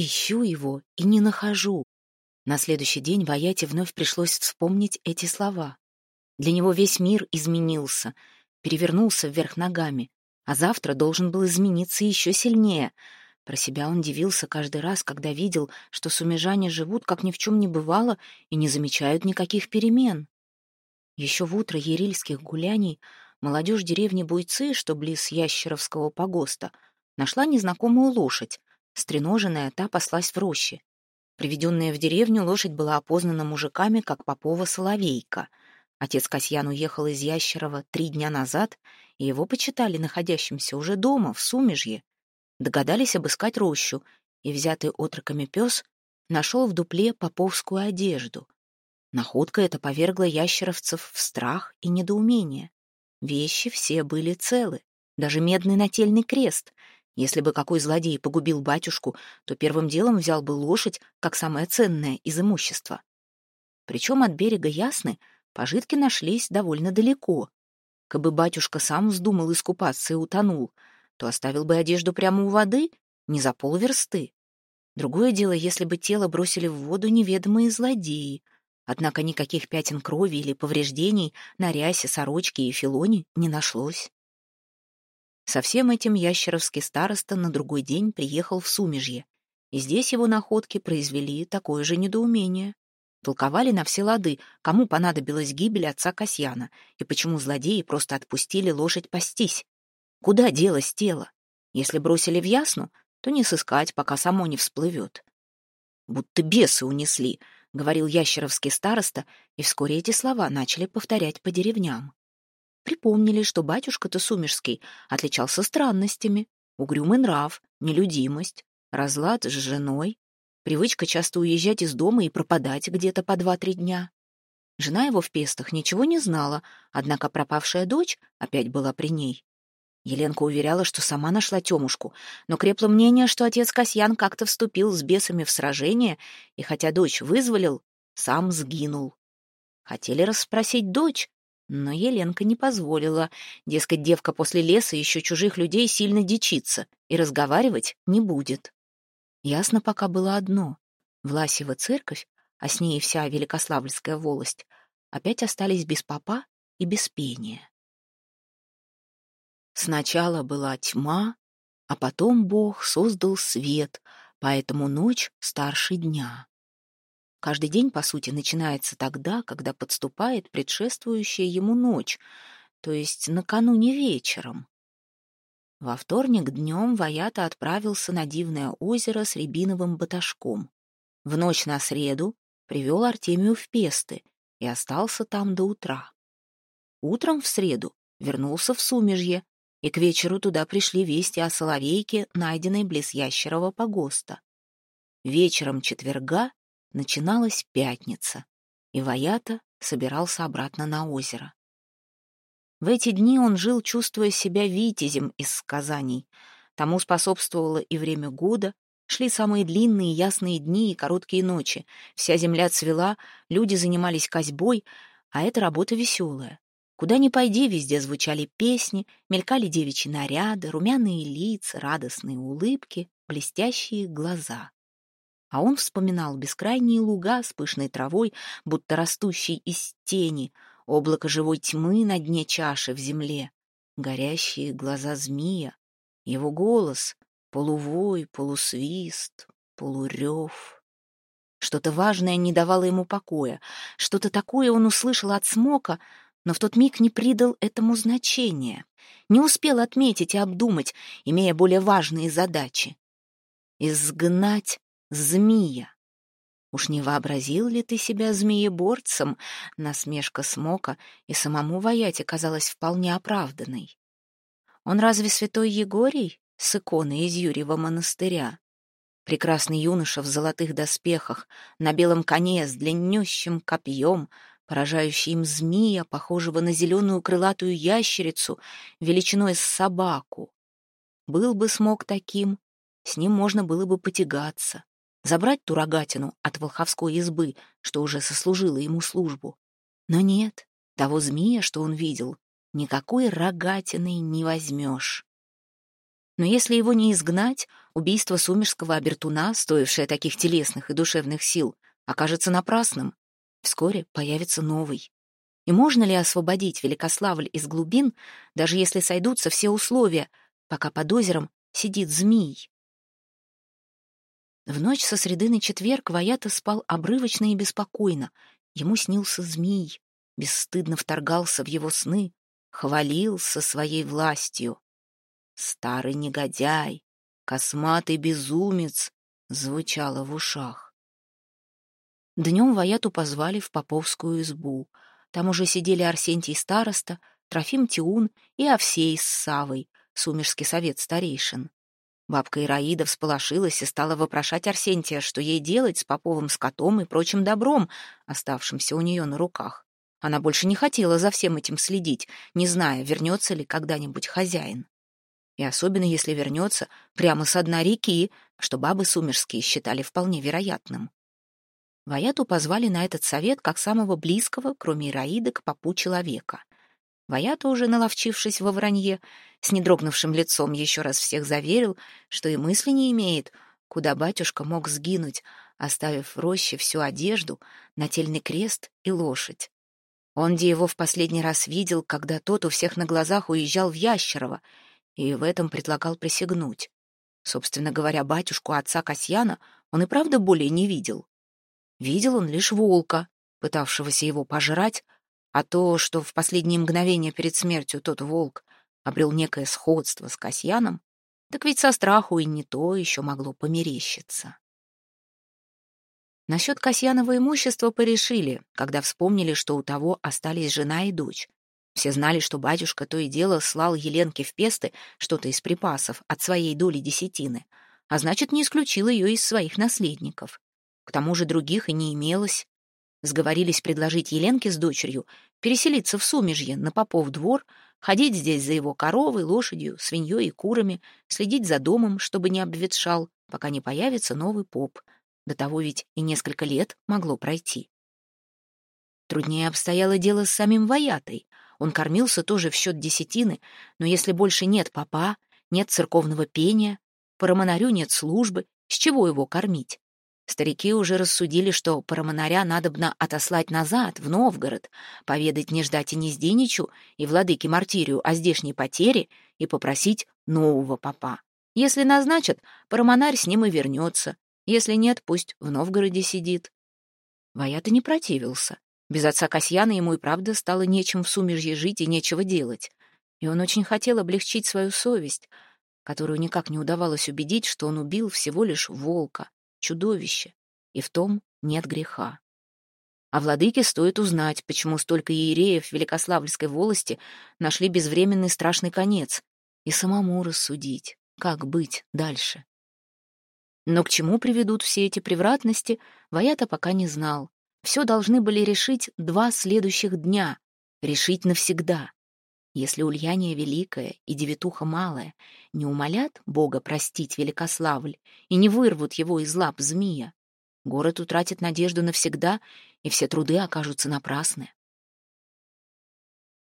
Ищу его и не нахожу. На следующий день Ваяте вновь пришлось вспомнить эти слова. Для него весь мир изменился, перевернулся вверх ногами, а завтра должен был измениться еще сильнее. Про себя он дивился каждый раз, когда видел, что сумежане живут, как ни в чем не бывало, и не замечают никаких перемен. Еще в утро ерильских гуляний молодежь деревни Буйцы, что близ Ящеровского погоста, нашла незнакомую лошадь. Стреноженная, та паслась в роще. Приведенная в деревню, лошадь была опознана мужиками как Попова Соловейка. Отец Касьян уехал из Ящерова три дня назад, и его почитали находящимся уже дома, в Сумежье. Догадались обыскать рощу, и взятый отроками пес нашел в дупле поповскую одежду. Находка эта повергла ящеровцев в страх и недоумение. Вещи все были целы, даже медный нательный крест. Если бы какой злодей погубил батюшку, то первым делом взял бы лошадь, как самое ценное из имущества. Причем от берега Ясны пожитки нашлись довольно далеко. Кабы батюшка сам вздумал искупаться и утонул, то оставил бы одежду прямо у воды, не за полверсты. Другое дело, если бы тело бросили в воду неведомые злодеи — Однако никаких пятен крови или повреждений на рясе, сорочке и филоне не нашлось. Со всем этим ящеровский староста на другой день приехал в Сумежье, и здесь его находки произвели такое же недоумение. Толковали на все лады, кому понадобилась гибель отца Касьяна, и почему злодеи просто отпустили лошадь пастись. Куда делось тело? Если бросили в ясну, то не сыскать, пока само не всплывет. Будто бесы унесли —— говорил ящеровский староста, и вскоре эти слова начали повторять по деревням. Припомнили, что батюшка-то Сумерский отличался странностями, угрюмый нрав, нелюдимость, разлад с женой, привычка часто уезжать из дома и пропадать где-то по два-три дня. Жена его в пестах ничего не знала, однако пропавшая дочь опять была при ней. Еленка уверяла, что сама нашла Тёмушку, но крепло мнение, что отец Касьян как-то вступил с бесами в сражение, и хотя дочь вызволил, сам сгинул. Хотели расспросить дочь, но Еленка не позволила. Дескать, девка после леса еще чужих людей сильно дичится и разговаривать не будет. Ясно пока было одно. Власева церковь, а с ней вся Великославльская волость, опять остались без попа и без пения. Сначала была тьма, а потом Бог создал свет, поэтому ночь старше дня. Каждый день, по сути, начинается тогда, когда подступает предшествующая ему ночь, то есть накануне вечером. Во вторник днем Ваята отправился на дивное озеро с рябиновым баташком. В ночь на среду привел Артемию в Песты и остался там до утра. Утром в среду вернулся в Сумежье, и к вечеру туда пришли вести о соловейке, найденной близ Ящерова погоста. Вечером четверга начиналась пятница, и Ваята собирался обратно на озеро. В эти дни он жил, чувствуя себя витязем из сказаний. Тому способствовало и время года, шли самые длинные ясные дни и короткие ночи. Вся земля цвела, люди занимались козьбой, а эта работа веселая. Куда ни пойди, везде звучали песни, мелькали девичьи наряды, румяные лица, радостные улыбки, блестящие глаза. А он вспоминал бескрайние луга с пышной травой, будто растущей из тени, облако живой тьмы на дне чаши в земле, горящие глаза змея, его голос, полувой, полусвист, полурев. Что-то важное не давало ему покоя, что-то такое он услышал от смока — но в тот миг не придал этому значения, не успел отметить и обдумать, имея более важные задачи. Изгнать змея. Уж не вообразил ли ты себя змееборцем? Насмешка смока и самому Ваяте казалась вполне оправданной. Он разве святой Егорий с иконой из Юрьева монастыря? Прекрасный юноша в золотых доспехах, на белом коне с длиннющим копьем, поражающий им змея, похожего на зеленую крылатую ящерицу, величиной с собаку. Был бы смог таким, с ним можно было бы потягаться, забрать ту рогатину от волховской избы, что уже сослужила ему службу. Но нет, того змея, что он видел, никакой рогатиной не возьмешь. Но если его не изгнать, убийство сумерского обертуна, стоившее таких телесных и душевных сил, окажется напрасным. Вскоре появится новый. И можно ли освободить Великославль из глубин, даже если сойдутся все условия, пока под озером сидит змей? В ночь со среды на четверг Ваята спал обрывочно и беспокойно. Ему снился змей, бесстыдно вторгался в его сны, хвалился своей властью. Старый негодяй, косматый безумец, звучало в ушах. Днем Ваяту позвали в Поповскую избу. Там уже сидели Арсентий староста, Трофим Тиун и Овсей с Савой, Сумерский совет старейшин. Бабка Ираида всполошилась и стала вопрошать Арсентия, что ей делать с поповым скотом и прочим добром, оставшимся у нее на руках. Она больше не хотела за всем этим следить, не зная, вернется ли когда-нибудь хозяин. И особенно если вернется прямо с дна реки, что бабы сумерские считали вполне вероятным. Ваяту позвали на этот совет как самого близкого, кроме Ираиды, к попу человека. Ваята, уже наловчившись во вранье, с недрогнувшим лицом еще раз всех заверил, что и мысли не имеет, куда батюшка мог сгинуть, оставив в роще всю одежду, нательный крест и лошадь. Он где его в последний раз видел, когда тот у всех на глазах уезжал в Ящерово, и в этом предлагал присягнуть. Собственно говоря, батюшку отца Касьяна он и правда более не видел. Видел он лишь волка, пытавшегося его пожрать, а то, что в последние мгновения перед смертью тот волк обрел некое сходство с Касьяном, так ведь со страху и не то еще могло померещиться. Насчет Касьянова имущества порешили, когда вспомнили, что у того остались жена и дочь. Все знали, что батюшка то и дело слал Еленке в песты что-то из припасов от своей доли десятины, а значит, не исключил ее из своих наследников. К тому же других и не имелось. Сговорились предложить Еленке с дочерью переселиться в Сумежье на Попов двор, ходить здесь за его коровой, лошадью, свиньей и курами, следить за домом, чтобы не обветшал, пока не появится новый поп. До того ведь и несколько лет могло пройти. Труднее обстояло дело с самим Ваятой. Он кормился тоже в счет десятины, но если больше нет попа, нет церковного пения, по романарю нет службы, с чего его кормить? Старики уже рассудили, что парамонаря надобно отослать назад, в Новгород, поведать Неждате Незденичу и владыке Мартирию о здешней потере и попросить нового попа. Если назначат, парамонарь с ним и вернется. Если нет, пусть в Новгороде сидит. Ваята не противился. Без отца Касьяна ему и правда стало нечем в сумерье жить и нечего делать. И он очень хотел облегчить свою совесть, которую никак не удавалось убедить, что он убил всего лишь волка чудовище, и в том нет греха. А владыке стоит узнать, почему столько иереев Великославльской волости нашли безвременный страшный конец, и самому рассудить, как быть дальше. Но к чему приведут все эти превратности, Ваята пока не знал. Все должны были решить два следующих дня, решить навсегда. Если Ульяния Великая и Девятуха Малая не умолят Бога простить Великославль и не вырвут его из лап змея, город утратит надежду навсегда, и все труды окажутся напрасны.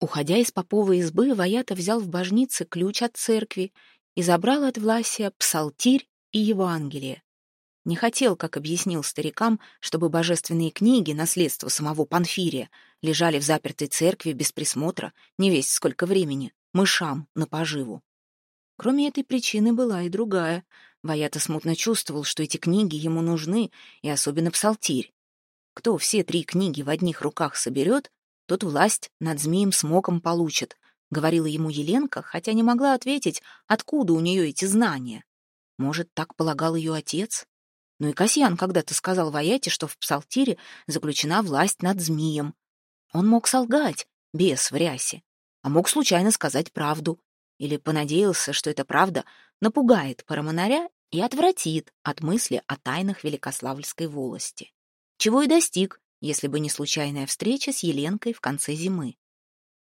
Уходя из поповой избы, Ваята взял в божнице ключ от церкви и забрал от Власия псалтирь и Евангелие, не хотел, как объяснил старикам, чтобы божественные книги, наследство самого Панфирия, лежали в запертой церкви без присмотра, не весь сколько времени, мышам на поживу. Кроме этой причины была и другая. Ваята смутно чувствовал, что эти книги ему нужны, и особенно псалтирь. Кто все три книги в одних руках соберет, тот власть над змеем-смоком получит, говорила ему Еленка, хотя не могла ответить, откуда у нее эти знания. Может, так полагал ее отец? Ну и Касьян когда-то сказал Ваяте, что в псалтире заключена власть над змеем. Он мог солгать, без в рясе, а мог случайно сказать правду. Или понадеялся, что эта правда напугает парамонаря и отвратит от мысли о тайнах Великославльской волости. Чего и достиг, если бы не случайная встреча с Еленкой в конце зимы.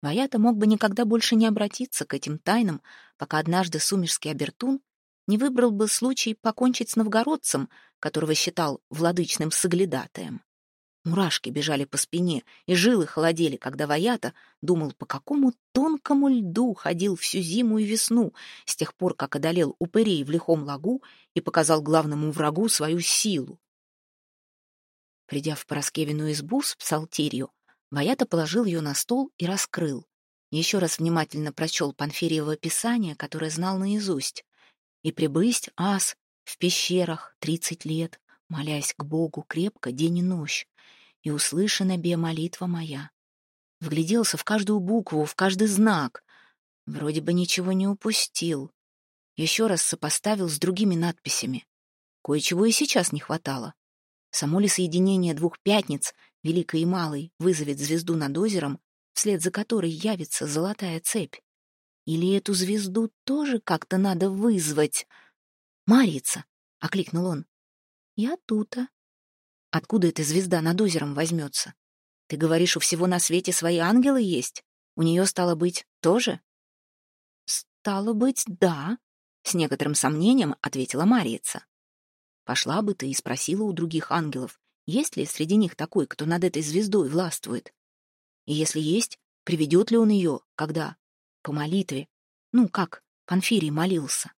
Ваята мог бы никогда больше не обратиться к этим тайнам, пока однажды сумерский обертун не выбрал бы случай покончить с новгородцем, которого считал владычным соглядатаем. Мурашки бежали по спине, и жилы холодели, когда Ваята думал, по какому тонкому льду ходил всю зиму и весну, с тех пор, как одолел упырей в лихом лагу и показал главному врагу свою силу. Придя в Пороскевину избу с псалтирью, Ваята положил ее на стол и раскрыл. Еще раз внимательно прочел Панфириево писание, которое знал наизусть. «И прибысть ас в пещерах тридцать лет, молясь к Богу крепко день и ночь, и услышана бе молитва моя. Вгляделся в каждую букву, в каждый знак. Вроде бы ничего не упустил. Еще раз сопоставил с другими надписями. Кое-чего и сейчас не хватало. Само ли соединение двух пятниц, великой и малой, вызовет звезду над озером, вслед за которой явится золотая цепь? Или эту звезду тоже как-то надо вызвать? «Марица!» — окликнул он. «Я тута», Откуда эта звезда над озером возьмется? Ты говоришь, у всего на свете свои ангелы есть? У нее, стало быть, тоже? Стало быть, да, с некоторым сомнением ответила Марица. Пошла бы ты и спросила у других ангелов, есть ли среди них такой, кто над этой звездой властвует. И если есть, приведет ли он ее, когда? По молитве. Ну, как Панфирий молился.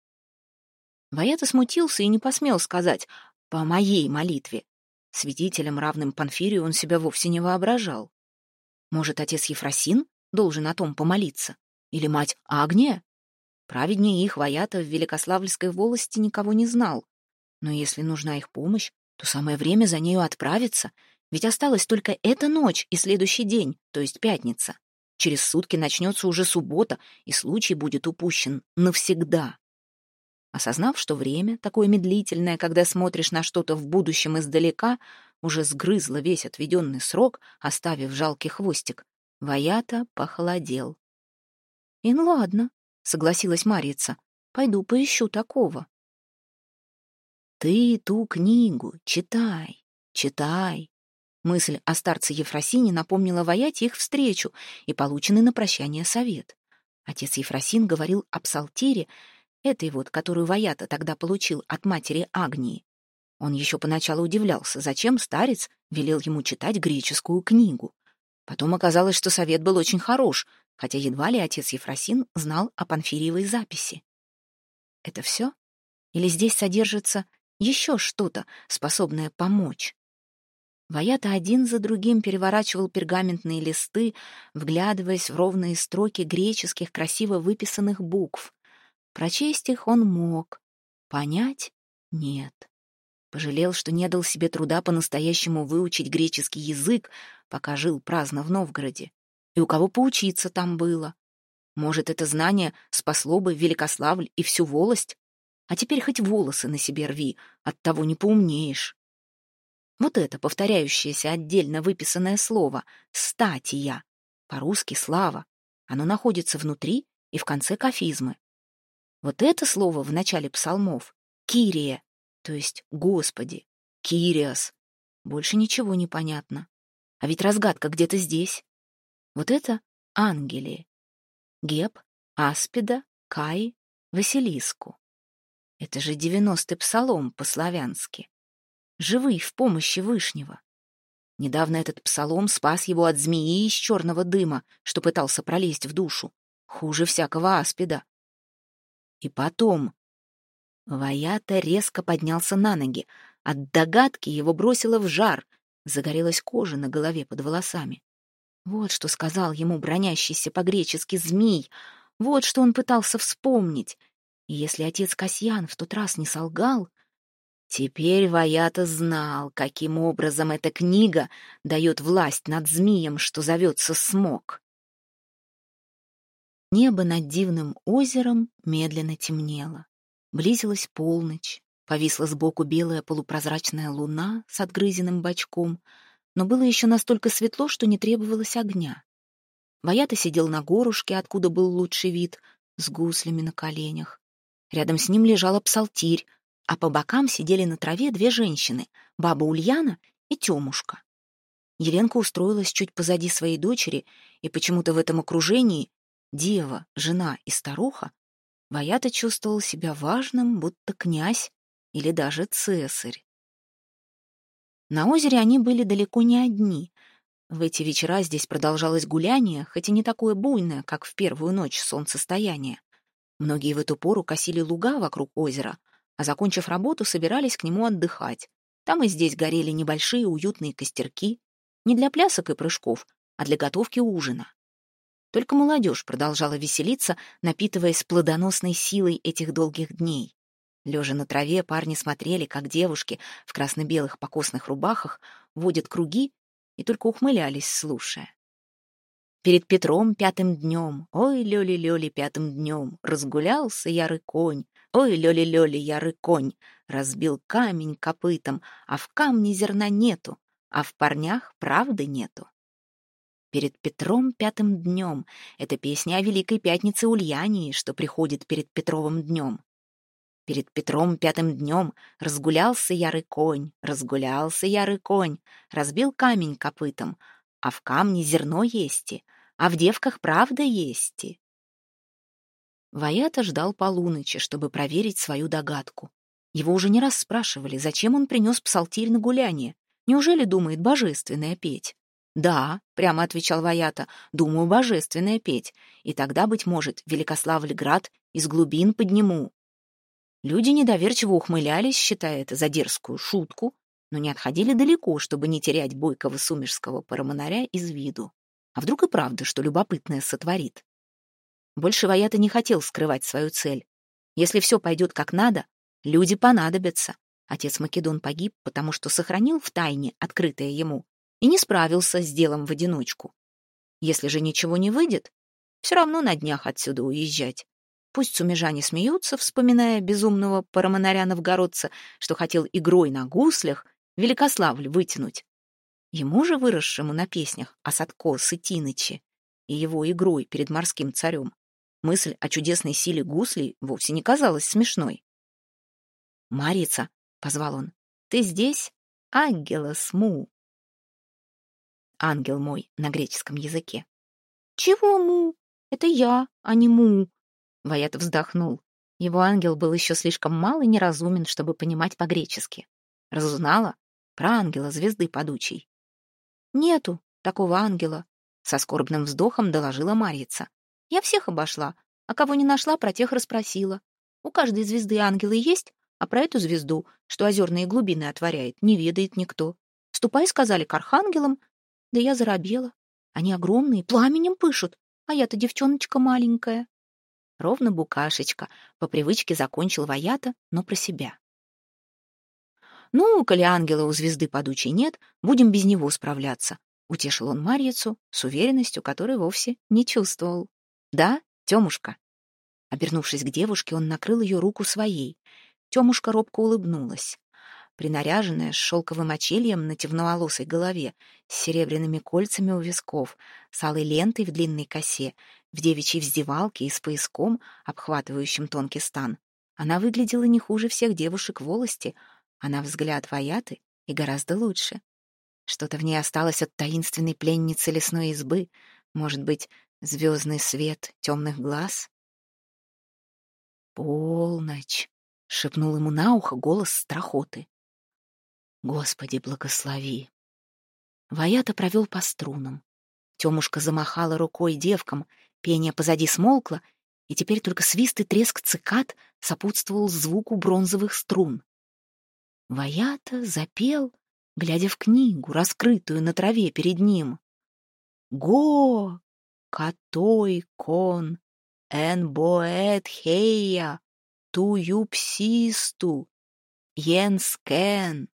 Ваята смутился и не посмел сказать «по моей молитве», Святителем, равным Панфирию, он себя вовсе не воображал. Может, отец Ефросин должен о том помолиться? Или мать Агния? Праведнее их Ваята в Великославльской волости никого не знал. Но если нужна их помощь, то самое время за нею отправиться, ведь осталась только эта ночь и следующий день, то есть пятница. Через сутки начнется уже суббота, и случай будет упущен навсегда. Осознав, что время, такое медлительное, когда смотришь на что-то в будущем издалека, уже сгрызло весь отведенный срок, оставив жалкий хвостик, Ваята похолодел. — И ну ладно, — согласилась Марица, — пойду поищу такого. — Ты ту книгу читай, читай. Мысль о старце Ефросине напомнила Ваяте их встречу и полученный на прощание совет. Отец Ефросин говорил о псалтире, этой вот, которую Ваята тогда получил от матери Агнии. Он еще поначалу удивлялся, зачем старец велел ему читать греческую книгу. Потом оказалось, что совет был очень хорош, хотя едва ли отец Ефросин знал о Панфириевой записи. Это все? Или здесь содержится еще что-то, способное помочь? Ваята один за другим переворачивал пергаментные листы, вглядываясь в ровные строки греческих красиво выписанных букв. Прочесть их он мог, понять — нет. Пожалел, что не дал себе труда по-настоящему выучить греческий язык, пока жил праздно в Новгороде. И у кого поучиться там было. Может, это знание спасло бы Великославль и всю волость? А теперь хоть волосы на себе рви, оттого не поумнеешь. Вот это повторяющееся отдельно выписанное слово «статия», по-русски «слава», оно находится внутри и в конце кафизмы. Вот это слово в начале псалмов — «кирия», то есть «Господи», «кириас». Больше ничего не понятно. А ведь разгадка где-то здесь. Вот это ангели. Геб, Аспида, Кай, Василиску. Это же девяностый псалом по-славянски. Живый в помощи Вышнего. Недавно этот псалом спас его от змеи из черного дыма, что пытался пролезть в душу. Хуже всякого аспида. И потом... Ваята резко поднялся на ноги. От догадки его бросило в жар. Загорелась кожа на голове под волосами. Вот что сказал ему бронящийся по-гречески змей. Вот что он пытался вспомнить. И если отец Касьян в тот раз не солгал, теперь Ваята знал, каким образом эта книга дает власть над змеем, что зовется Смок. Небо над дивным озером медленно темнело. Близилась полночь, повисла сбоку белая полупрозрачная луна с отгрызенным бочком, но было еще настолько светло, что не требовалось огня. Ваята сидел на горушке, откуда был лучший вид, с гуслями на коленях. Рядом с ним лежала псалтирь, а по бокам сидели на траве две женщины — баба Ульяна и Темушка. Еленка устроилась чуть позади своей дочери, и почему-то в этом окружении дева, жена и старуха, Ваята чувствовал себя важным, будто князь или даже цесарь. На озере они были далеко не одни. В эти вечера здесь продолжалось гуляние, хоть и не такое буйное, как в первую ночь солнцестояния. Многие в эту пору косили луга вокруг озера, а, закончив работу, собирались к нему отдыхать. Там и здесь горели небольшие уютные костерки, не для плясок и прыжков, а для готовки ужина. Только молодежь продолжала веселиться, напитываясь плодоносной силой этих долгих дней. Лежа на траве, парни смотрели, как девушки в красно-белых покосных рубахах водят круги и только ухмылялись, слушая. Перед Петром пятым днем, ой, лёли-лёли пятым днем, разгулялся ярый конь, ой, лёли-лёли ярый конь, разбил камень копытом, а в камне зерна нету, а в парнях правды нету. Перед Петром пятым днем — это песня о Великой Пятнице Ульянии, что приходит перед Петровым днем. Перед Петром пятым днем разгулялся ярый конь, разгулялся ярый конь, разбил камень копытом, а в камне зерно есть, а в девках правда есть. Ваята ждал полуночи, чтобы проверить свою догадку. Его уже не раз спрашивали, зачем он принес псалтирь на гуляние. Неужели думает божественное петь? «Да», — прямо отвечал Ваята, — «думаю, божественное петь, и тогда, быть может, Великославльград из глубин подниму». Люди недоверчиво ухмылялись, считая это за дерзкую шутку, но не отходили далеко, чтобы не терять бойкого сумерского парамонаря из виду. А вдруг и правда, что любопытное сотворит? Больше Ваята не хотел скрывать свою цель. Если все пойдет как надо, люди понадобятся. Отец Македон погиб, потому что сохранил в тайне, открытое ему, и не справился с делом в одиночку. Если же ничего не выйдет, все равно на днях отсюда уезжать. Пусть сумежане смеются, вспоминая безумного парамонаря-новгородца, что хотел игрой на гуслях Великославль вытянуть. Ему же, выросшему на песнях о Садко Сытиныче и его игрой перед морским царем, мысль о чудесной силе гуслей вовсе не казалась смешной. «Марица», — позвал он, — «ты здесь? Ангела Сму» ангел мой на греческом языке. «Чего му? Это я, а не му!» Ваят вздохнул. Его ангел был еще слишком мал и неразумен, чтобы понимать по-гречески. Разузнала про ангела звезды падучей. «Нету такого ангела», — со скорбным вздохом доложила Марьица. «Я всех обошла, а кого не нашла, про тех расспросила. У каждой звезды ангелы есть, а про эту звезду, что озерные глубины отворяет, не ведает никто. Ступай, сказали, к архангелам, да я заробела. Они огромные, пламенем пышут, а я-то девчоночка маленькая. Ровно букашечка, по привычке закончил Ваята, но про себя. «Ну, коли ангела у звезды падучей нет, будем без него справляться», — утешил он Марьицу с уверенностью, которой вовсе не чувствовал. «Да, Тёмушка?» Обернувшись к девушке, он накрыл ее руку своей. Тёмушка робко улыбнулась принаряженная, с шелковым очельем на темноволосой голове, с серебряными кольцами у висков, с алой лентой в длинной косе, в девичьей вздевалке и с пояском, обхватывающим тонкий стан. Она выглядела не хуже всех девушек волости, а на взгляд Ваяты и гораздо лучше. Что-то в ней осталось от таинственной пленницы лесной избы, может быть, звездный свет темных глаз? «Полночь!» — шепнул ему на ухо голос страхоты. Господи, благослови. Ваята провел по струнам. Темушка замахала рукой девкам, пение позади смолкло, и теперь только свист и треск цикад сопутствовал звуку бронзовых струн. Ваята запел, глядя в книгу, раскрытую на траве перед ним. «Го! Катой кон! Эн боэт хея! Ту юпсисту! Йенскен!»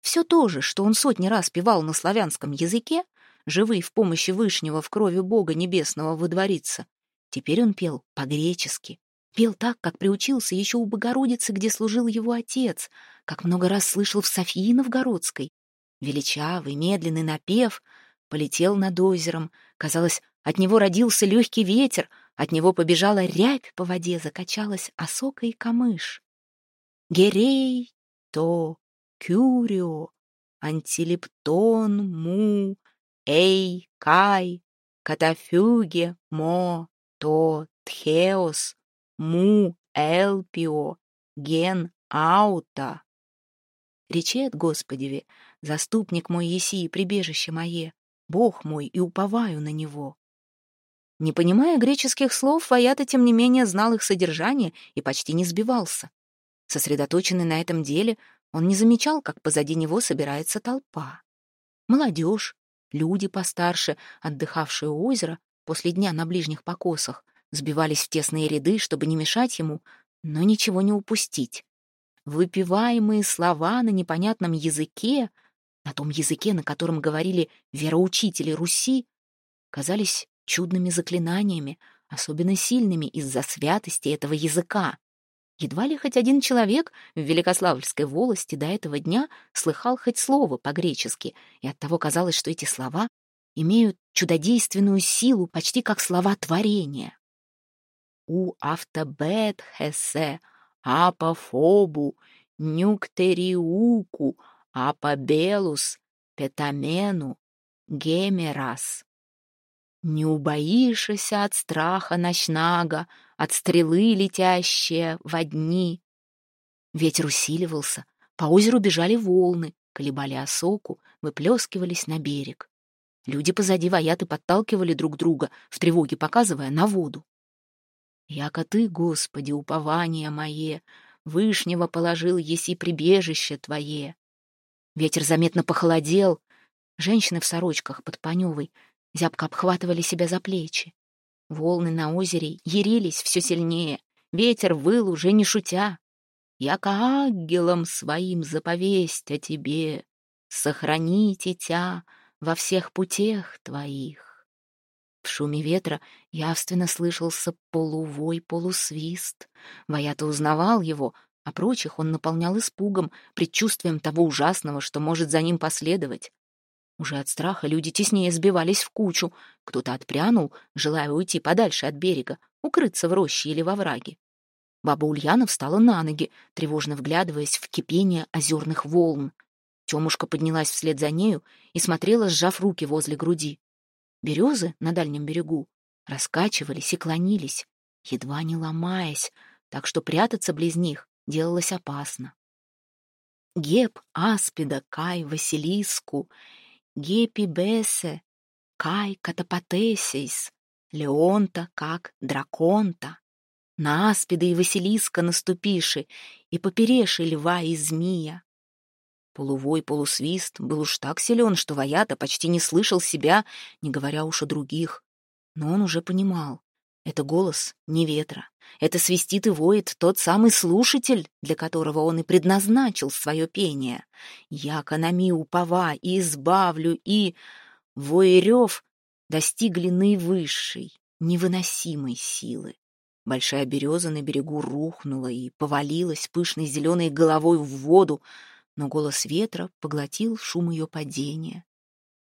Все то же, что он сотни раз певал на славянском языке, живый в помощи Вышнего в крови Бога Небесного выдвориться. Теперь он пел по-гречески. Пел так, как приучился еще у Богородицы, где служил его отец, как много раз слышал в Софии Новгородской. Величавый, медленный напев полетел над озером. Казалось, от него родился легкий ветер, от него побежала рябь по воде, закачалась осока и камыш. Герей то Кюрио, Антилептон, Му, Эй, Кай, Катафюге, Мо, То, Тхеос, Му, Элпио, Ген, Аута. речет Господеве, заступник мой еси и прибежище мое, Бог мой, и уповаю на него». Не понимая греческих слов, Ваята, тем не менее, знал их содержание и почти не сбивался. Сосредоточенный на этом деле, он не замечал, как позади него собирается толпа. Молодежь, люди постарше, отдыхавшие у озера после дня на ближних покосах, сбивались в тесные ряды, чтобы не мешать ему, но ничего не упустить. Выпиваемые слова на непонятном языке, на том языке, на котором говорили вероучители Руси, казались чудными заклинаниями, особенно сильными из-за святости этого языка. Едва ли хоть один человек в Великославльской волости до этого дня слыхал хоть слово по-гречески, и оттого казалось, что эти слова имеют чудодейственную силу, почти как слова творения. «У автобет хесе, апофобу, нюктериуку, апобелус, петамену, гемерас». Не убоишься от страха ночнага, от стрелы, летящие во дни. Ветер усиливался, по озеру бежали волны, колебали осоку, выплескивались на берег. Люди позади вояты подталкивали друг друга, в тревоге показывая на воду. «Яко ты, Господи, упование мое, Вышнего положил еси прибежище твое». Ветер заметно похолодел. Женщины в сорочках под Паневой зябко обхватывали себя за плечи. Волны на озере ярились все сильнее, ветер выл уже не шутя. Яко ангелом своим заповесть о тебе, сохраните тя во всех путях твоих. В шуме ветра явственно слышался полувой, полусвист. Ваята узнавал его, а прочих он наполнял испугом, предчувствием того ужасного, что может за ним последовать. Уже от страха люди теснее сбивались в кучу. Кто-то отпрянул, желая уйти подальше от берега, укрыться в роще или во враге. Баба Ульяна встала на ноги, тревожно вглядываясь в кипение озерных волн. Темушка поднялась вслед за нею и смотрела, сжав руки возле груди. Березы на дальнем берегу раскачивались и клонились, едва не ломаясь, так что прятаться близ них делалось опасно. Геб, Аспида, Кай, Василиску Гепи Бесе, Кай Катапатесейс, Леонта как драконта. На аспида и Василиска наступиши, и попереши льва и змея. Полувой полусвист был уж так силен, что Ваята почти не слышал себя, не говоря уж о других. Но он уже понимал. Это голос не ветра. Это свистит и воет тот самый слушатель, для которого он и предназначил свое пение. «Я канами упова и избавлю, и...» Вой рев достигли наивысшей, невыносимой силы. Большая береза на берегу рухнула и повалилась пышной зеленой головой в воду, но голос ветра поглотил шум ее падения.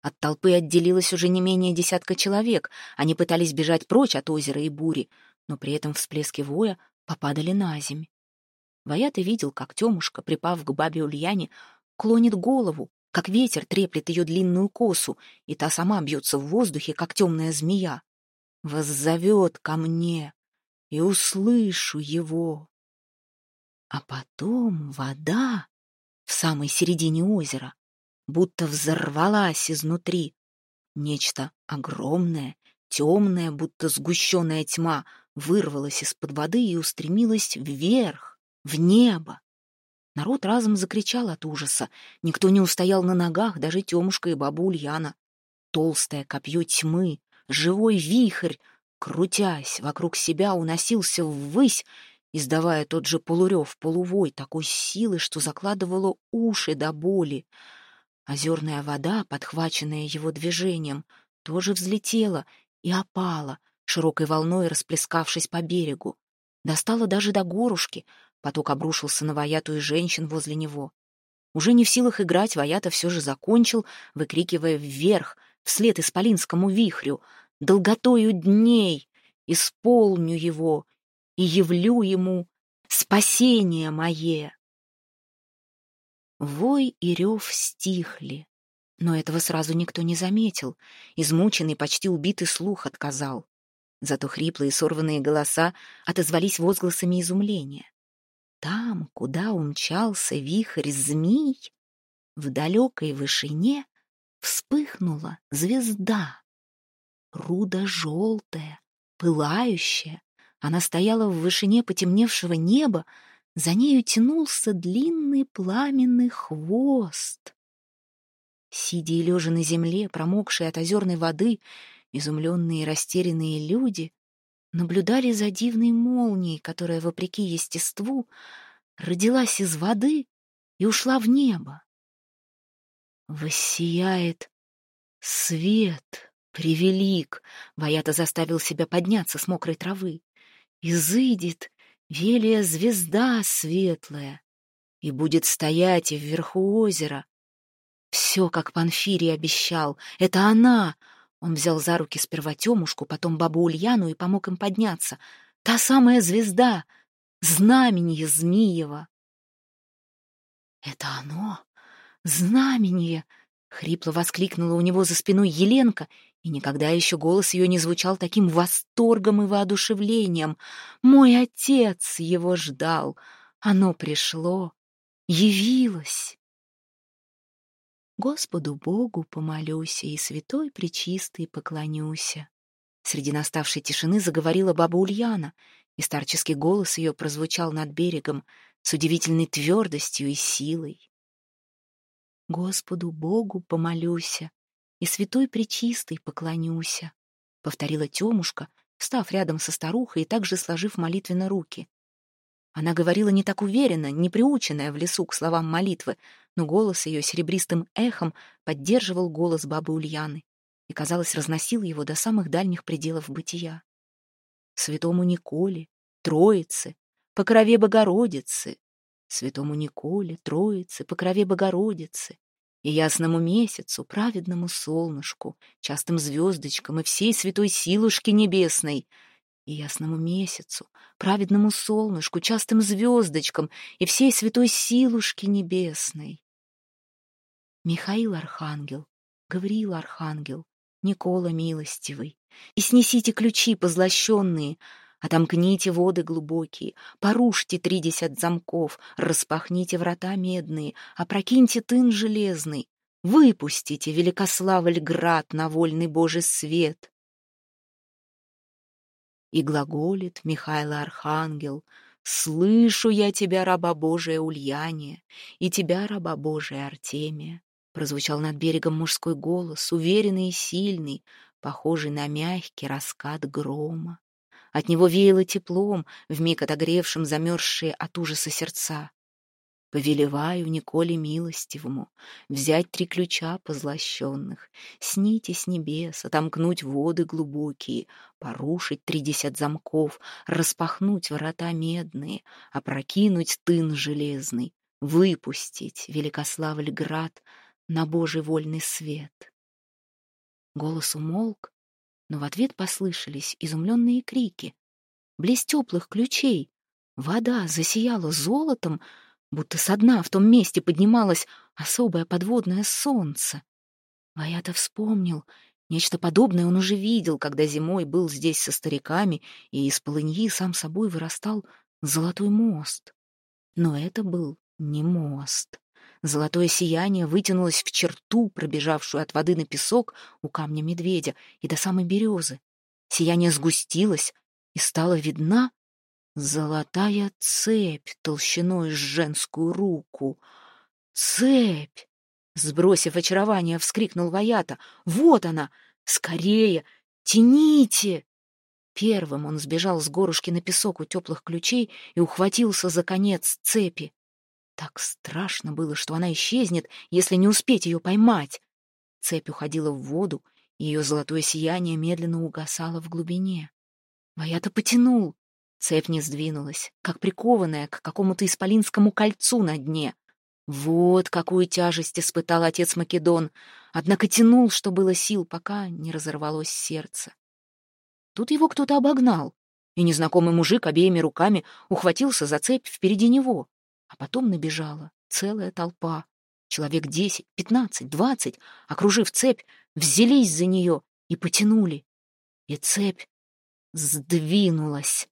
От толпы отделилось уже не менее десятка человек. Они пытались бежать прочь от озера и бури, но при этом всплески воя попадали на земь. Ваята видел, как Темушка, припав к бабе Ульяне, клонит голову, как ветер треплет ее длинную косу, и та сама бьется в воздухе, как темная змея. Воззовет ко мне, и услышу его. А потом вода в самой середине озера будто взорвалась изнутри. Нечто огромное, темное, будто сгущенная тьма, вырвалось из-под воды и устремилось вверх, в небо. Народ разом закричал от ужаса. Никто не устоял на ногах, даже Темушка и баба Ульяна. Толстое копье тьмы, живой вихрь, крутясь вокруг себя, уносился ввысь, издавая тот же полурев, полувой такой силы, что закладывало уши до боли. Озерная вода, подхваченная его движением, тоже взлетела и опала, широкой волной расплескавшись по берегу. Достала даже до горушки, поток обрушился на Ваяту и женщин возле него. Уже не в силах играть, Ваята все же закончил, выкрикивая вверх, вслед исполинскому вихрю, «Долготою дней исполню его и явлю ему спасение мое!» Вой и рев стихли, но этого сразу никто не заметил. Измученный, почти убитый слух отказал. Зато хриплые сорванные голоса отозвались возгласами изумления. там, куда умчался вихрь змей, в далекой вышине вспыхнула звезда. Рудо-желтая, пылающая, она стояла в вышине потемневшего неба, за нею тянулся длинный пламенный хвост. Сидя и лежа на земле, промокшие от озерной воды, изумленные и растерянные люди наблюдали за дивной молнией, которая, вопреки естеству, родилась из воды и ушла в небо. Воссияет свет превелик, Ваята заставил себя подняться с мокрой травы. Изыдет велия звезда светлая, и будет стоять и вверху озера. Все, как Панфирий обещал, это она. Он взял за руки сперва Темушку, потом бабу Ульяну и помог им подняться. Та самая звезда, знамение Змиева. «Это оно! Знамение!» — хрипло воскликнула у него за спиной Еленка, и никогда еще голос ее не звучал таким восторгом и воодушевлением. «Мой отец его ждал! Оно пришло! Явилось!» Господу Богу помолюся и святой пречистой поклонюся. Среди наставшей тишины заговорила баба Ульяна, и старческий голос ее прозвучал над берегом с удивительной твердостью и силой. «Господу Богу помолюся и святой пречистой поклонюся», — повторила Темушка, встав рядом со старухой и также сложив молитвенно руки. Она говорила не так уверенно, не приученная в лесу к словам молитвы, но голос ее серебристым эхом поддерживал голос бабы Ульяны и, казалось, разносил его до самых дальних пределов бытия. Святому Николе, Троице, по крови Богородицы, Святому Николе, Троице, по крови Богородицы, и ясному месяцу, праведному солнышку, частым звездочкам и всей святой силушке небесной, и ясному месяцу, праведному солнышку, частым звездочкам и всей святой силушке небесной. Михаил Архангел, Гавриил Архангел, Никола Милостивый, и снесите ключи позлощенные, Отомкните воды глубокие, порушьте тридесят замков, распахните врата медные, опрокиньте тын железный, выпустите великославль град на вольный Божий свет. И глаголит Михаил Архангел, «Слышу я тебя, раба Божия Ульяне, и тебя, раба Божия Артемия». Прозвучал над берегом мужской голос, уверенный и сильный, похожий на мягкий раскат грома. От него веяло теплом, вмиг отогревшим замерзшие от ужаса сердца. Повелеваю Николе милостивому взять три ключа позлощенных, сните с небес, отомкнуть воды глубокие, порушить тридесят замков, распахнуть врата медные, опрокинуть тын железный, выпустить великославль град на Божий вольный свет. Голос умолк, но в ответ послышались изумленные крики. Близ теплых ключей вода засияла золотом, будто со дна в том месте поднималось особое подводное солнце. Ваята вспомнил, нечто подобное он уже видел, когда зимой был здесь со стариками, и из полыньи сам собой вырастал золотой мост. Но это был не мост. Золотое сияние вытянулось в черту, пробежавшую от воды на песок у камня медведя и до самой березы. Сияние сгустилось, и стала видна золотая цепь толщиной с женскую руку. «Цепь!» — сбросив очарование, вскрикнул Ваята. «Вот она! Скорее! Тяните!» Первым он сбежал с горушки на песок у теплых ключей и ухватился за конец цепи. Так страшно было, что она исчезнет, если не успеть ее поймать. Цепь уходила в воду, и ее золотое сияние медленно угасало в глубине. Ваята потянул. Цепь не сдвинулась, как прикованная к какому-то исполинскому кольцу на дне. Вот какую тяжесть испытал отец Македон, однако тянул, что было сил, пока не разорвалось сердце. Тут его кто-то обогнал, и незнакомый мужик обеими руками ухватился за цепь впереди него. А потом набежала целая толпа. Человек десять, пятнадцать, двадцать, окружив цепь, взялись за нее и потянули. И цепь сдвинулась.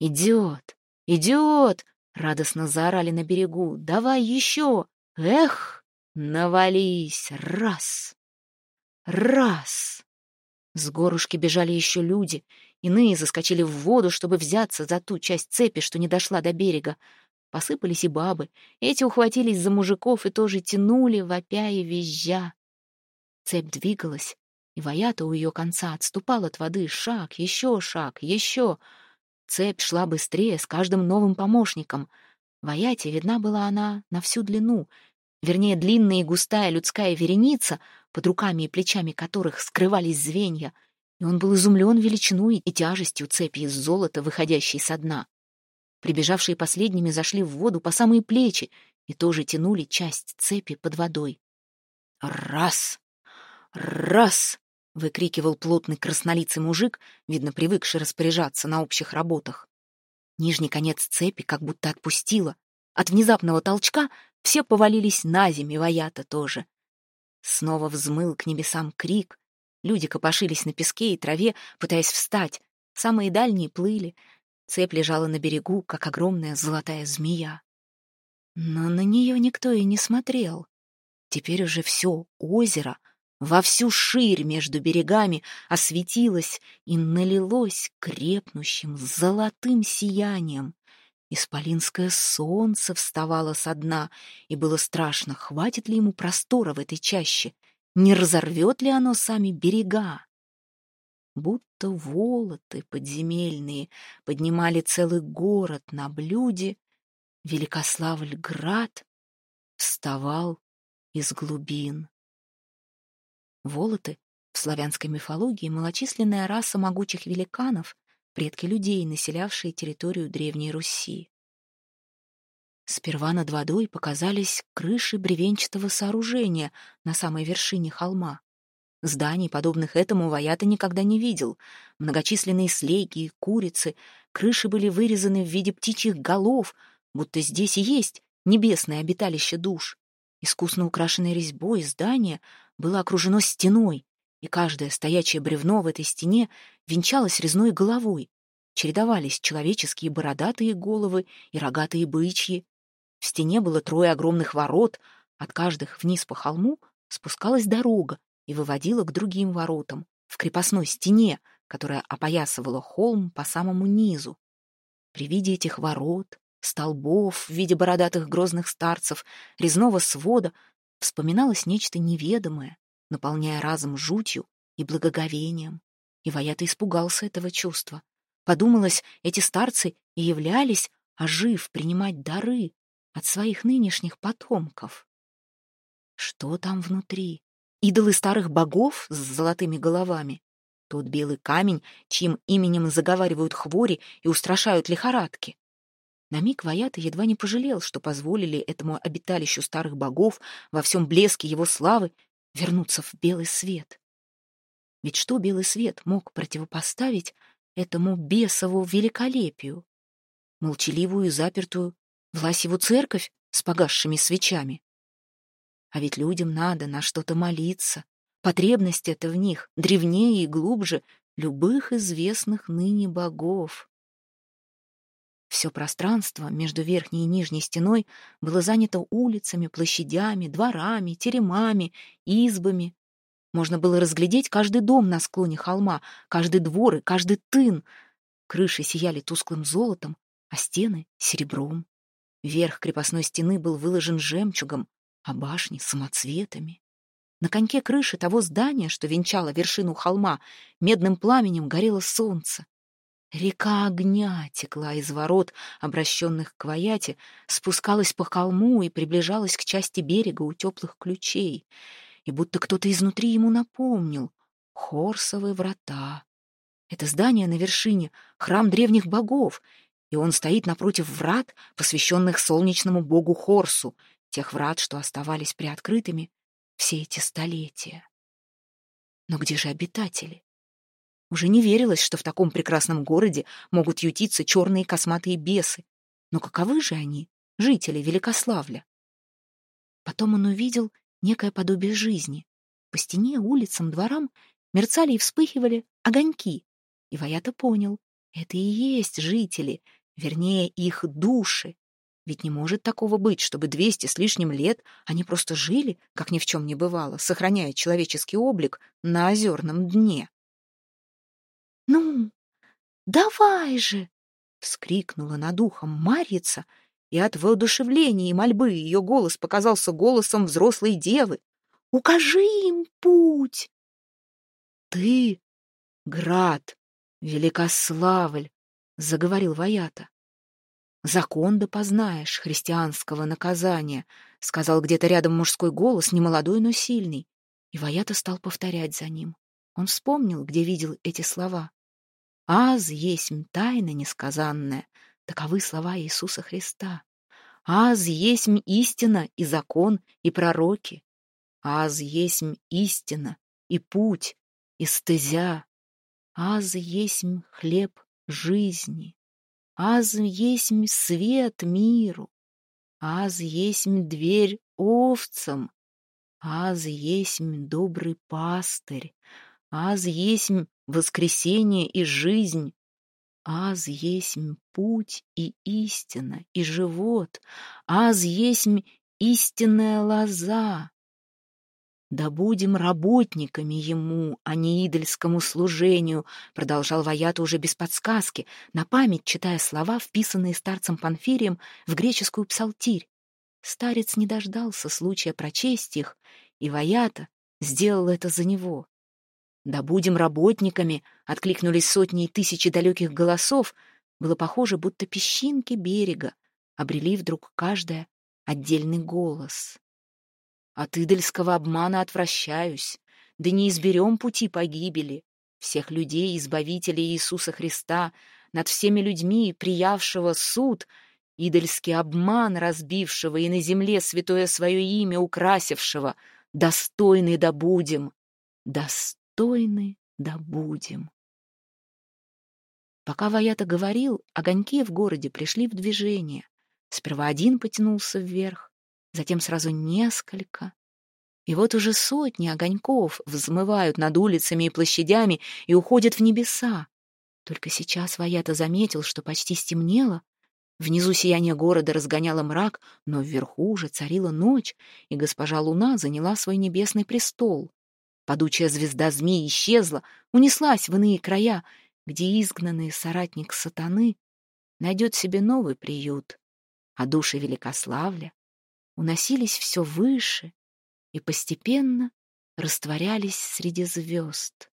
«Идет! Идет!» Радостно заорали на берегу. «Давай еще! Эх! Навались! Раз! Раз!» С горушки бежали еще люди. Иные заскочили в воду, чтобы взяться за ту часть цепи, что не дошла до берега. Посыпались и бабы. Эти ухватились за мужиков и тоже тянули, вопя и визжа. Цепь двигалась, и Ваята у ее конца отступал от воды шаг, еще шаг, еще. Цепь шла быстрее с каждым новым помощником. Ваяте видна была она на всю длину, вернее, длинная и густая людская вереница, под руками и плечами которых скрывались звенья, и он был изумлен величиной и тяжестью цепи из золота, выходящей со дна. Прибежавшие последними зашли в воду по самые плечи и тоже тянули часть цепи под водой. «Раз! Раз!» — выкрикивал плотный краснолицый мужик, видно, привыкший распоряжаться на общих работах. Нижний конец цепи как будто отпустило. От внезапного толчка все повалились на землю, Ваята тоже. Снова взмыл к небесам крик. Люди копошились на песке и траве, пытаясь встать. Самые дальние плыли. Цепь лежала на берегу, как огромная золотая змея. Но на нее никто и не смотрел. Теперь уже все озеро во всю ширь между берегами осветилось и налилось крепнущим золотым сиянием. Исполинское солнце вставало со дна, и было страшно, хватит ли ему простора в этой чаще, не разорвет ли оно сами берега будто волоты подземельные поднимали целый город на блюде, Великославль-град вставал из глубин. Волоты в славянской мифологии малочисленная раса могучих великанов, предки людей, населявшие территорию Древней Руси. Сперва над водой показались крыши бревенчатого сооружения на самой вершине холма. Зданий, подобных этому, Ваята никогда не видел. Многочисленные слейки, курицы, крыши были вырезаны в виде птичьих голов, будто здесь и есть небесное обиталище душ. Искусно украшенное резьбой здание было окружено стеной, и каждое стоячее бревно в этой стене венчалось резной головой. Чередовались человеческие бородатые головы и рогатые бычьи. В стене было трое огромных ворот, от каждых вниз по холму спускалась дорога, и выводила к другим воротам, в крепостной стене, которая опоясывала холм по самому низу. При виде этих ворот, столбов в виде бородатых грозных старцев, резного свода вспоминалось нечто неведомое, наполняя разум жутью и благоговением. И Ваята испугался этого чувства. Подумалось, эти старцы и являлись, ожив, принимать дары от своих нынешних потомков. Что там внутри? Идолы старых богов с золотыми головами, тот белый камень, чьим именем заговаривают хвори и устрашают лихорадки. На миг Ваята едва не пожалел, что позволили этому обиталищу старых богов во всем блеске его славы вернуться в белый свет. Ведь что белый свет мог противопоставить этому бесову великолепию? Молчаливую и запертую Власьеву церковь с погасшими свечами? А ведь людям надо на что-то молиться. Потребность это в них древнее и глубже любых известных ныне богов. Все пространство между верхней и нижней стеной было занято улицами, площадями, дворами, теремами, избами. Можно было разглядеть каждый дом на склоне холма, каждый двор и каждый тын. Крыши сияли тусклым золотом, а стены — серебром. Верх крепостной стены был выложен жемчугом, а башни — самоцветами. На коньке крыши того здания, что венчало вершину холма, медным пламенем горело солнце. Река огня текла из ворот, обращенных к Ваяте, спускалась по холму и приближалась к части берега у теплых ключей. И будто кто-то изнутри ему напомнил — Хорсовые врата. Это здание на вершине — храм древних богов, и он стоит напротив врат, посвященных солнечному богу Хорсу, тех врат, что оставались приоткрытыми все эти столетия. Но где же обитатели? Уже не верилось, что в таком прекрасном городе могут ютиться черные косматые бесы. Но каковы же они, жители Великославля? Потом он увидел некое подобие жизни. По стене, улицам, дворам мерцали и вспыхивали огоньки. И Ваята понял, это и есть жители, вернее, их души, Ведь не может такого быть, чтобы двести с лишним лет они просто жили, как ни в чем не бывало, сохраняя человеческий облик на озерном дне. «Ну, давай же!» — вскрикнула над ухом Марьица, и от воодушевления и мольбы ее голос показался голосом взрослой девы. «Укажи им путь!» «Ты, град, великославль!» — заговорил Ваята. «Закон да познаешь христианского наказания», — сказал где-то рядом мужской голос, немолодой, но сильный. И Ваята стал повторять за ним. Он вспомнил, где видел эти слова. «Аз есть тайна несказанная», — таковы слова Иисуса Христа. «Аз есть истина и закон, и пророки. Аз есть истина и путь, и стезя. Аз есть хлеб жизни». Аз есмь свет миру, аз есмь дверь овцам, аз есмь добрый пастырь, аз есмь воскресение и жизнь, аз есмь путь и истина и живот, аз есмь истинная лоза, «Да будем работниками ему, а не идольскому служению», продолжал Ваята уже без подсказки, на память читая слова, вписанные старцем Панфирием в греческую псалтирь. Старец не дождался случая прочесть их, и Ваята сделал это за него. «Да будем работниками», — откликнулись сотни и тысячи далеких голосов, было похоже, будто песчинки берега обрели вдруг каждая отдельный голос. От идольского обмана отвращаюсь, да не изберем пути погибели. Всех людей, избавителя Иисуса Христа, над всеми людьми, приявшего суд, идольский обман разбившего и на земле святое свое имя украсившего, достойны да будем, достойны да будем. Пока Ваята говорил, огоньки в городе пришли в движение. Сперва один потянулся вверх, затем сразу несколько. И вот уже сотни огоньков взмывают над улицами и площадями и уходят в небеса. Только сейчас Ваята заметил, что почти стемнело. Внизу сияние города разгоняло мрак, но вверху уже царила ночь, и госпожа Луна заняла свой небесный престол. Падучая звезда змеи исчезла, унеслась в иные края, где изгнанный соратник сатаны найдет себе новый приют, а души великославля уносились все выше и постепенно растворялись среди звезд.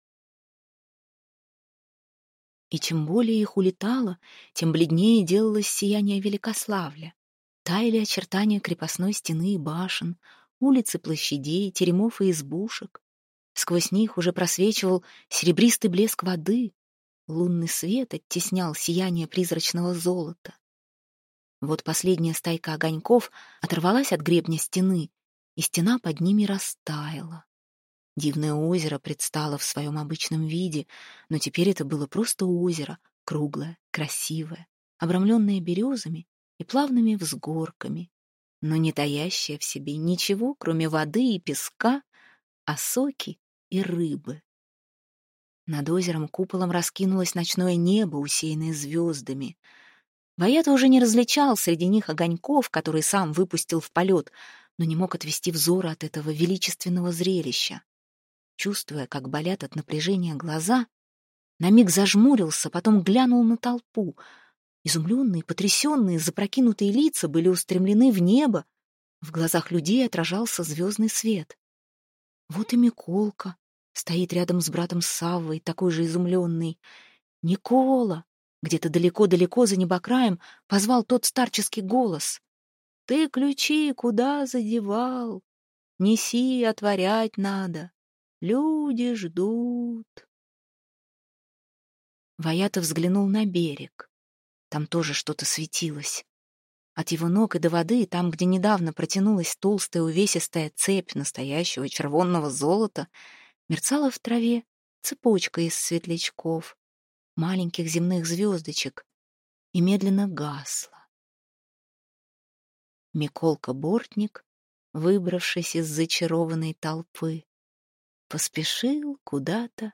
И чем более их улетало, тем бледнее делалось сияние Великославля. Таяли очертания крепостной стены и башен, улицы площадей, теремов и избушек. Сквозь них уже просвечивал серебристый блеск воды. Лунный свет оттеснял сияние призрачного золота. Вот последняя стайка огоньков оторвалась от гребня стены, и стена под ними растаяла. Дивное озеро предстало в своем обычном виде, но теперь это было просто озеро, круглое, красивое, обрамленное березами и плавными взгорками, но не таящее в себе ничего, кроме воды и песка, а соки и рыбы. Над озером куполом раскинулось ночное небо, усеянное звездами — Ваята уже не различал среди них огоньков, которые сам выпустил в полет, но не мог отвести взора от этого величественного зрелища. Чувствуя, как болят от напряжения глаза, на миг зажмурился, потом глянул на толпу. Изумленные, потрясенные, запрокинутые лица были устремлены в небо. В глазах людей отражался звездный свет. Вот и Миколка стоит рядом с братом Саввой, такой же изумленный. «Никола!» Где-то далеко-далеко за небокраем позвал тот старческий голос. «Ты ключи куда задевал? Неси, отворять надо. Люди ждут». Ваята взглянул на берег. Там тоже что-то светилось. От его ног и до воды, там, где недавно протянулась толстая увесистая цепь настоящего червонного золота, мерцала в траве цепочка из светлячков маленьких земных звездочек, и медленно гасла. Миколка-бортник, выбравшись из зачарованной толпы, поспешил куда-то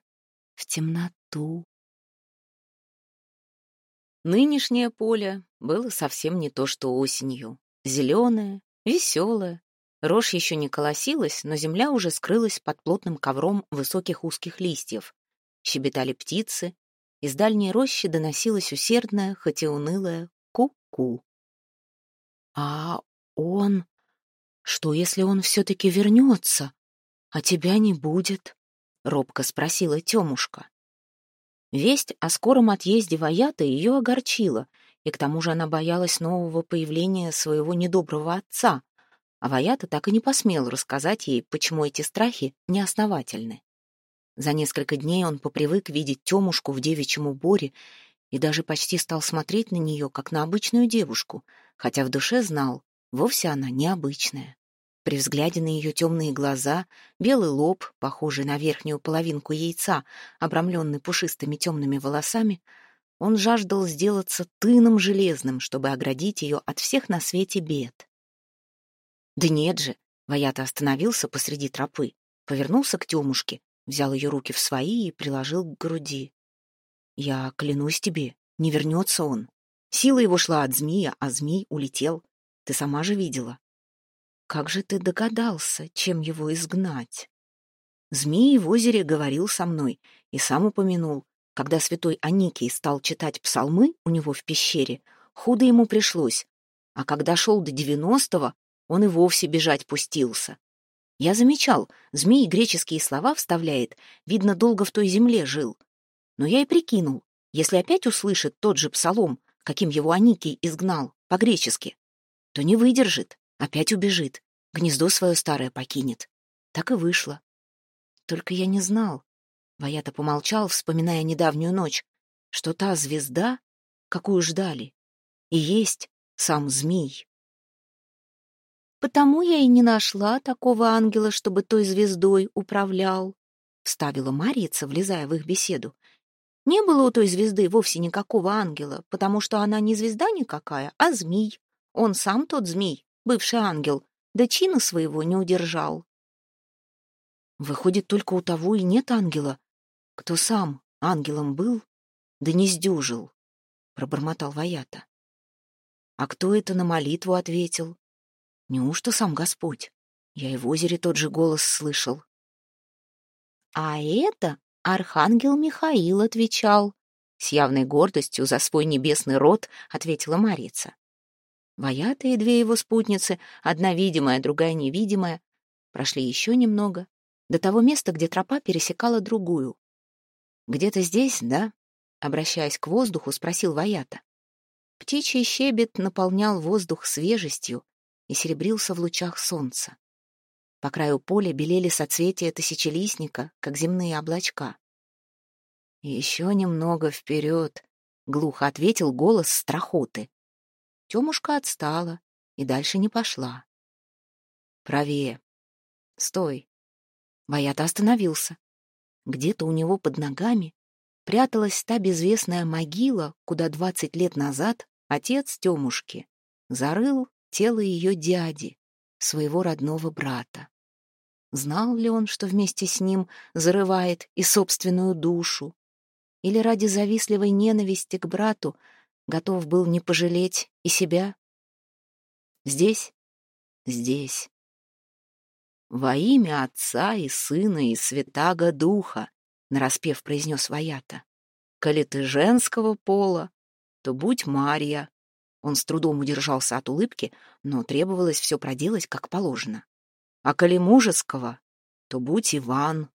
в темноту. Нынешнее поле было совсем не то, что осенью. Зеленое, веселое. Рожь еще не колосилась, но земля уже скрылась под плотным ковром высоких узких листьев. Щебетали птицы, из дальней рощи доносилось усердное, хоть и унылое «ку-ку». «А он...» Что, если он все-таки вернется, а тебя не будет? Робко спросила Темушка. Весть о скором отъезде Ваята ее огорчила, и к тому же она боялась нового появления своего недоброго отца, а Ваята так и не посмел рассказать ей, почему эти страхи неосновательны. За несколько дней он попривык видеть Темушку в девичьем уборе и даже почти стал смотреть на нее, как на обычную девушку, хотя в душе знал, вовсе она необычная. При взгляде на ее темные глаза, белый лоб, похожий на верхнюю половинку яйца, обрамленный пушистыми темными волосами, он жаждал сделаться тыном железным, чтобы оградить ее от всех на свете бед. Да нет же, Ваята остановился посреди тропы, повернулся к Темушке, взял ее руки в свои и приложил к груди. «Я клянусь тебе, не вернется он. Сила его шла от змея, а змей улетел. Ты сама же видела. Как же ты догадался, чем его изгнать? Змей в озере говорил со мной и сам упомянул, когда святой Аникий стал читать псалмы у него в пещере, худо ему пришлось, а когда шел до девяностого, он и вовсе бежать пустился. Я замечал, змей греческие слова вставляет, видно, долго в той земле жил. Но я и прикинул, если опять услышит тот же псалом, каким его Аникий изгнал, по-гречески, то не выдержит, Опять убежит, гнездо свое старое покинет. Так и вышло. Только я не знал. Ваята помолчал, вспоминая недавнюю ночь, что та звезда, какую ждали, и есть сам змей. «Потому я и не нашла такого ангела, чтобы той звездой управлял», — вставила Марица, влезая в их беседу. «Не было у той звезды вовсе никакого ангела, потому что она не звезда никакая, а змей. Он сам тот змей, бывший ангел, да чина своего не удержал. Выходит, только у того и нет ангела, кто сам ангелом был, да не сдюжил, — пробормотал Ваята. А кто это на молитву ответил? Неужто сам Господь? Я и в озере тот же голос слышал. А это архангел Михаил отвечал. С явной гордостью за свой небесный род ответила Марица. Ваята и две его спутницы, одна видимая, другая невидимая, прошли еще немного, до того места, где тропа пересекала другую. «Где-то здесь, да?» — обращаясь к воздуху, спросил Ваята. Птичий щебет наполнял воздух свежестью и серебрился в лучах солнца. По краю поля белели соцветия тысячелистника, как земные облачка. «Еще немного вперед», — глухо ответил голос страхоты. Тёмушка отстала и дальше не пошла. Правее. Стой. Ваята остановился. Где-то у него под ногами пряталась та безвестная могила, куда двадцать лет назад отец Тёмушки зарыл тело ее дяди, своего родного брата. Знал ли он, что вместе с ним зарывает и собственную душу? Или ради завистливой ненависти к брату готов был не пожалеть и себя. Здесь, здесь. Во имя Отца и Сына и Святаго Духа, нараспев произнес Ваята. Коли ты женского пола, то будь Марья. Он с трудом удержался от улыбки, но требовалось все проделать как положено. А коли мужеского, то будь Иван.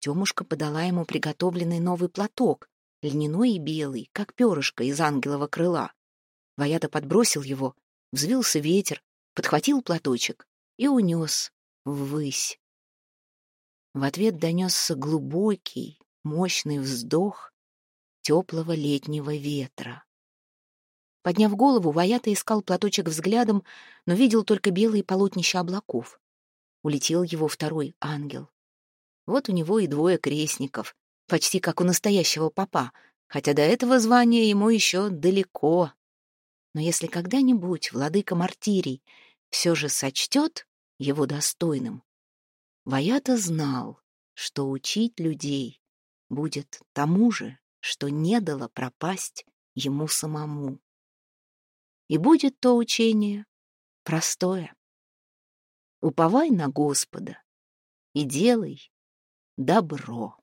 Темушка подала ему приготовленный новый платок, льняной и белый, как перышко из ангелова крыла. Ваята подбросил его, взвился ветер, подхватил платочек и унес ввысь. В ответ донесся глубокий, мощный вздох теплого летнего ветра. Подняв голову, Ваята искал платочек взглядом, но видел только белые полотнища облаков. Улетел его второй ангел. Вот у него и двое крестников, почти как у настоящего папа, хотя до этого звания ему еще далеко. Но если когда-нибудь владыка Мартирий все же сочтет его достойным, Ваята знал, что учить людей будет тому же, что не дало пропасть ему самому. И будет то учение простое. Уповай на Господа и делай добро.